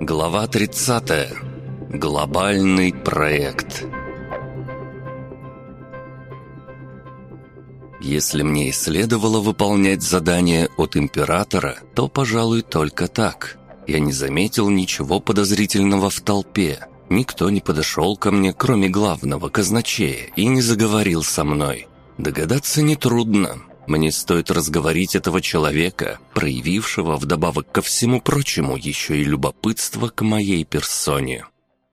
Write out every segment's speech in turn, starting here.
Глава 30. Глобальный проект. Если мне и следовало выполнять задание от императора, то, пожалуй, только так. Я не заметил ничего подозрительного в толпе. Никто не подошел ко мне, кроме главного казначея, и не заговорил со мной. Догадаться нетрудно. Мне стоит разговорить этого человека, проявившего вдобавок ко всему прочему еще и любопытство к моей персоне.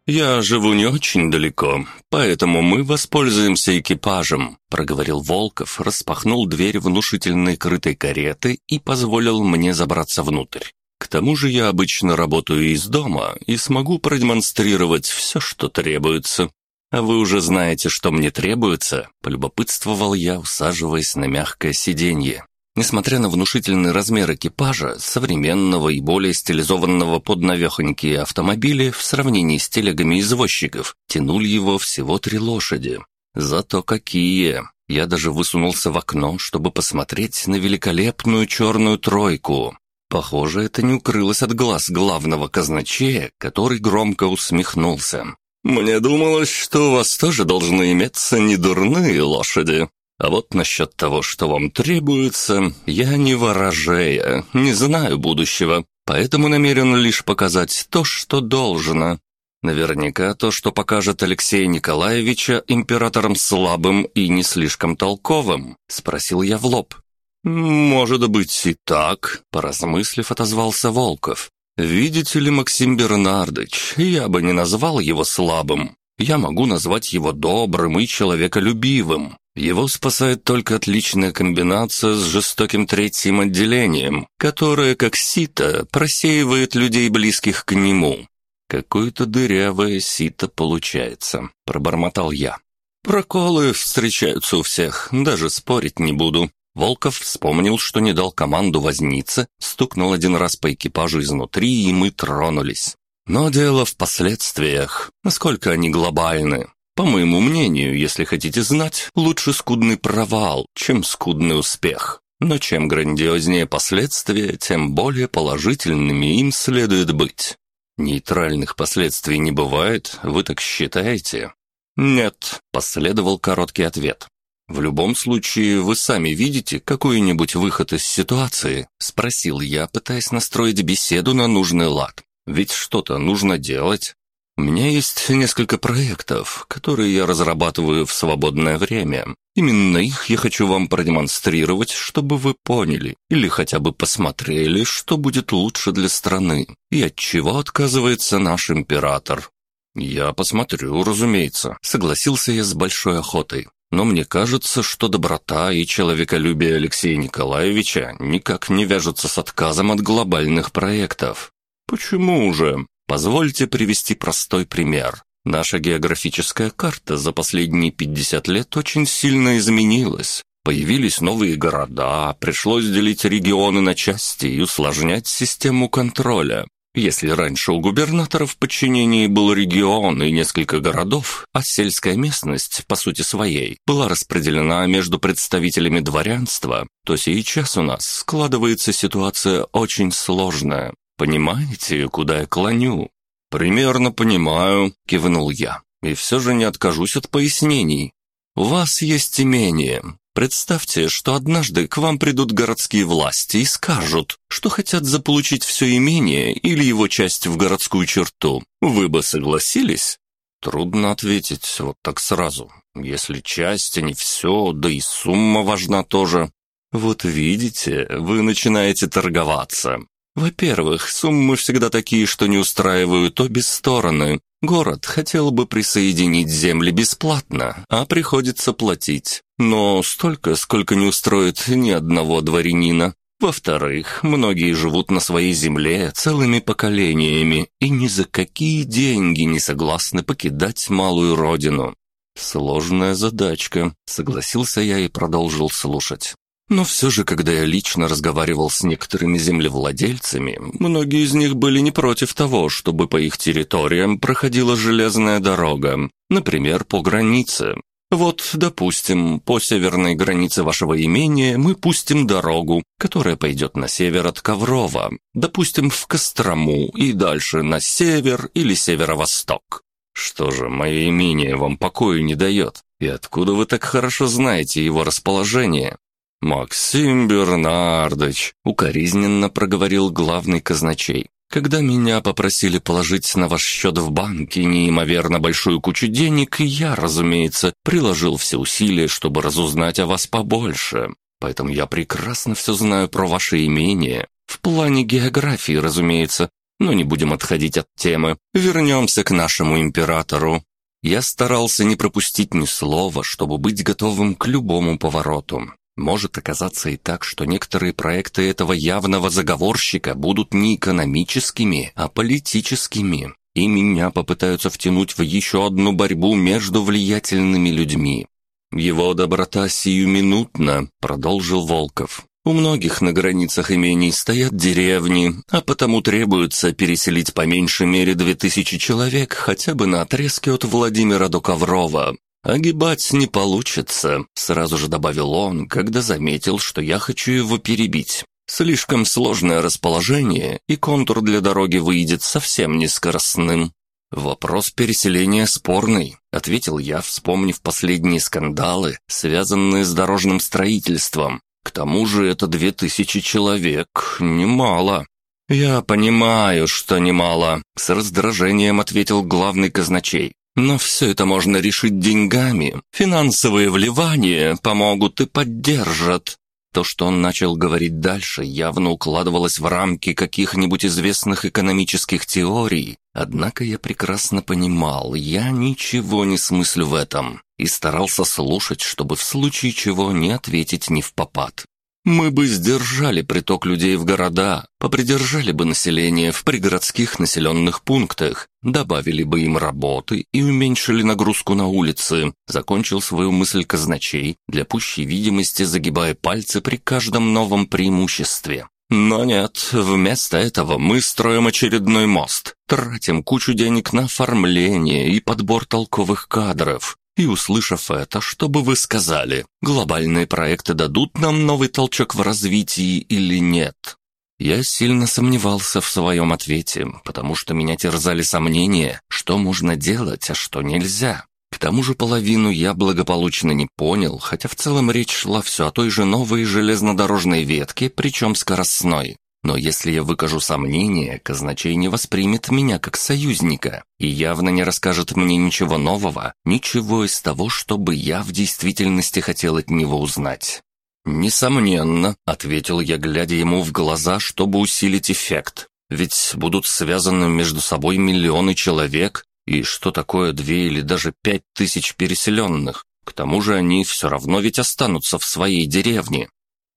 «Я живу не очень далеко, поэтому мы воспользуемся экипажем», проговорил Волков, распахнул дверь внушительной крытой кареты и позволил мне забраться внутрь. К тому же я обычно работаю из дома и смогу продемонстрировать все, что требуется. А вы уже знаете, что мне требуется, полюбопытствовал я, усаживаясь на мягкое сиденье. Несмотря на внушительный размер экипажа, современного и более стилизованного под навехонькие автомобили в сравнении с телегами извозчиков, тянули его всего три лошади. Зато какие! Я даже высунулся в окно, чтобы посмотреть на великолепную черную тройку. Похоже, это не укрылось от глаз главного казначея, который громко усмехнулся. «Мне думалось, что у вас тоже должны иметься недурные лошади. А вот насчет того, что вам требуется, я не ворожея, не знаю будущего, поэтому намерен лишь показать то, что должно. Наверняка то, что покажет Алексея Николаевича императором слабым и не слишком толковым, спросил я в лоб. «Может быть и так», — поразмыслив, отозвался Волков. «Видите ли, Максим Бернардович, я бы не назвал его слабым. Я могу назвать его добрым и человеколюбивым. Его спасает только отличная комбинация с жестоким третьим отделением, которое, как сито, просеивает людей, близких к нему. Какое-то дырявое сито получается, пробормотал я. Проколы встречаются у всех, даже спорить не буду. Волков вспомнил, что не дал команду возниться, стукнул один раз по экипажу изнутри, и мы тронулись. Но дело в последствиях, насколько они глобальны. По моему мнению, если хотите знать, лучше скудный провал, чем скудный успех. Но чем грандиознее последствия, тем более положительными им следует быть. Нейтральных последствий не бывает, вы так считаете? Нет, последовал короткий ответ. В любом случае, вы сами видите какой-нибудь выход из ситуации? Спросил я, пытаясь настроить беседу на нужный лад. Ведь что-то нужно делать. У меня есть несколько проектов, которые я разрабатываю в свободное время. Именно их я хочу вам продемонстрировать, чтобы вы поняли или хотя бы посмотрели, что будет лучше для страны и от чего отказывается наш император. Я посмотрю, разумеется, согласился я с большой охотой. Но мне кажется, что доброта и человеколюбие Алексея Николаевича никак не вяжутся с отказом от глобальных проектов. Почему же? Позвольте привести простой пример. Наша географическая карта за последние 50 лет очень сильно изменилась. Появились новые города, пришлось делить регионы на части и усложнять систему контроля. Если раньше у губернаторов в подчинении был регион и несколько городов, а сельская местность, по сути своей, была распределена между представителями дворянства, то сейчас у нас складывается ситуация очень сложная. Понимаете, куда я клоню?» «Примерно понимаю», — кивнул я. «И все же не откажусь от пояснений. У вас есть имение. Представьте, что однажды к вам придут городские власти и скажут, что хотят заполучить все имение или его часть в городскую черту. Вы бы согласились?» Трудно ответить вот так сразу. Если часть, а не все, да и сумма важна тоже. Вот видите, вы начинаете торговаться. Во-первых, суммы всегда такие, что не устраивают обе стороны. Город хотел бы присоединить земли бесплатно, а приходится платить. Но столько, сколько не устроит ни одного дворянина. Во-вторых, многие живут на своей земле целыми поколениями и ни за какие деньги не согласны покидать малую родину. Сложная задачка, согласился я и продолжил слушать. Но все же, когда я лично разговаривал с некоторыми землевладельцами, многие из них были не против того, чтобы по их территориям проходила железная дорога, например, по границе. Вот, допустим, по северной границе вашего имения мы пустим дорогу, которая пойдет на север от Коврова, допустим, в Кострому и дальше на север или северо-восток. Что же, мое имение вам покою не дает? И откуда вы так хорошо знаете его расположение? «Максим Бернардович», — укоризненно проговорил главный казначей. Когда меня попросили положить на ваш счет в банке неимоверно большую кучу денег, я, разумеется, приложил все усилия, чтобы разузнать о вас побольше. Поэтому я прекрасно все знаю про ваше имение. В плане географии, разумеется. Но не будем отходить от темы. Вернемся к нашему императору. Я старался не пропустить ни слова, чтобы быть готовым к любому повороту. Может оказаться и так, что некоторые проекты этого явного заговорщика будут не экономическими, а политическими, и меня попытаются втянуть в еще одну борьбу между влиятельными людьми. «Его доброта сиюминутна», — продолжил Волков. «У многих на границах имений стоят деревни, а потому требуется переселить по меньшей мере две тысячи человек хотя бы на отрезке от Владимира до Коврова. «Огибать не получится», — сразу же добавил он, когда заметил, что я хочу его перебить. «Слишком сложное расположение, и контур для дороги выйдет совсем нескоростным». «Вопрос переселения спорный», — ответил я, вспомнив последние скандалы, связанные с дорожным строительством. «К тому же это две тысячи человек, немало». «Я понимаю, что немало», — с раздражением ответил главный казначей. Но все это можно решить деньгами. Финансовые вливания помогут и поддержат. То, что он начал говорить дальше, явно укладывалось в рамки каких-нибудь известных экономических теорий. Однако я прекрасно понимал, я ничего не смыслю в этом и старался слушать, чтобы в случае чего не ответить ни в попад. Мы бы сдержали приток людей в города, попридержали бы население в пригородских населенных пунктах, добавили бы им работы и уменьшили нагрузку на улицы, закончил свою мысль казначей, для пущей видимости загибая пальцы при каждом новом преимуществе. Но нет, вместо этого мы строим очередной мост, тратим кучу денег на оформление и подбор толковых кадров, и услышав это, что бы вы сказали? Глобальные проекты дадут нам новый толчок в развитии или нет? Я сильно сомневался в своем ответе, потому что меня терзали сомнения, что можно делать, а что нельзя. К тому же половину я благополучно не понял, хотя в целом речь шла все о той же новой железнодорожной ветке, причем скоростной. Но если я выкажу сомнение, казначей не воспримет меня как союзника и явно не расскажет мне ничего нового, ничего из того, что бы я в действительности хотел от него узнать. «Несомненно», — ответил я, глядя ему в глаза, чтобы усилить эффект. «Ведь будут связаны между собой миллионы человек, и что такое две или даже пять тысяч переселенных? К тому же они все равно ведь останутся в своей деревне,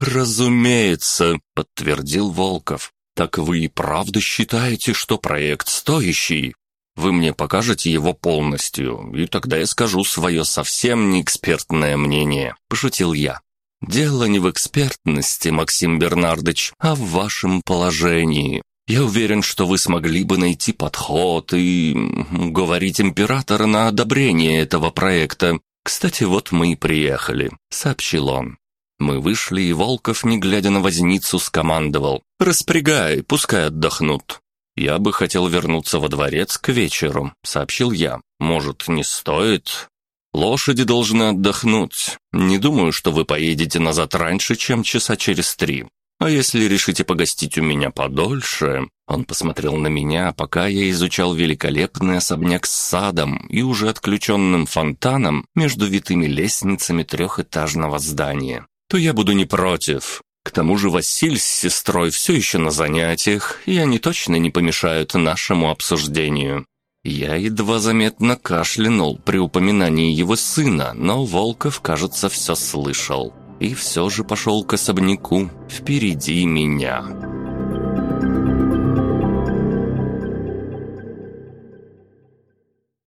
«Разумеется», — подтвердил Волков. «Так вы и правда считаете, что проект стоящий? Вы мне покажете его полностью, и тогда я скажу свое совсем не экспертное мнение», — пошутил я. «Дело не в экспертности, Максим Бернардович, а в вашем положении. Я уверен, что вы смогли бы найти подход и говорить императора на одобрение этого проекта. Кстати, вот мы и приехали», — сообщил он. Мы вышли, и Волков, не глядя на возницу, скомандовал. «Распрягай, пускай отдохнут». «Я бы хотел вернуться во дворец к вечеру», — сообщил я. «Может, не стоит?» «Лошади должны отдохнуть. Не думаю, что вы поедете назад раньше, чем часа через три. А если решите погостить у меня подольше...» Он посмотрел на меня, пока я изучал великолепный особняк с садом и уже отключенным фонтаном между витыми лестницами трехэтажного здания то я буду не против. К тому же Василь с сестрой все еще на занятиях, и они точно не помешают нашему обсуждению. Я едва заметно кашлянул при упоминании его сына, но Волков, кажется, все слышал. И все же пошел к особняку впереди меня.